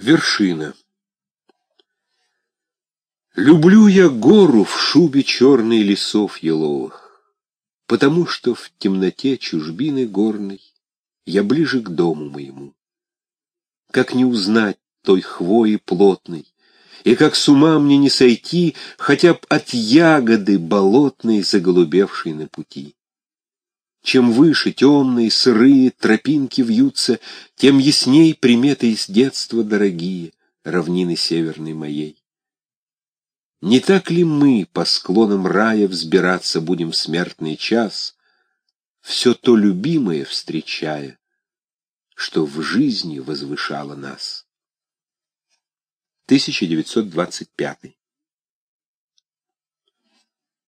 Вершина. Люблю я гору в шубе черной лесов еловых, Потому что в темноте чужбины горной Я ближе к дому моему. Как не узнать той хвои плотной, И как с ума мне не сойти Хотя б от ягоды болотной, Заголубевшей на пути. Чем выше темные, сырые тропинки вьются, Тем ясней приметы из детства дорогие Равнины северной моей. Не так ли мы по склонам рая Взбираться будем в смертный час, Все то любимое встречая, Что в жизни возвышало нас? 1925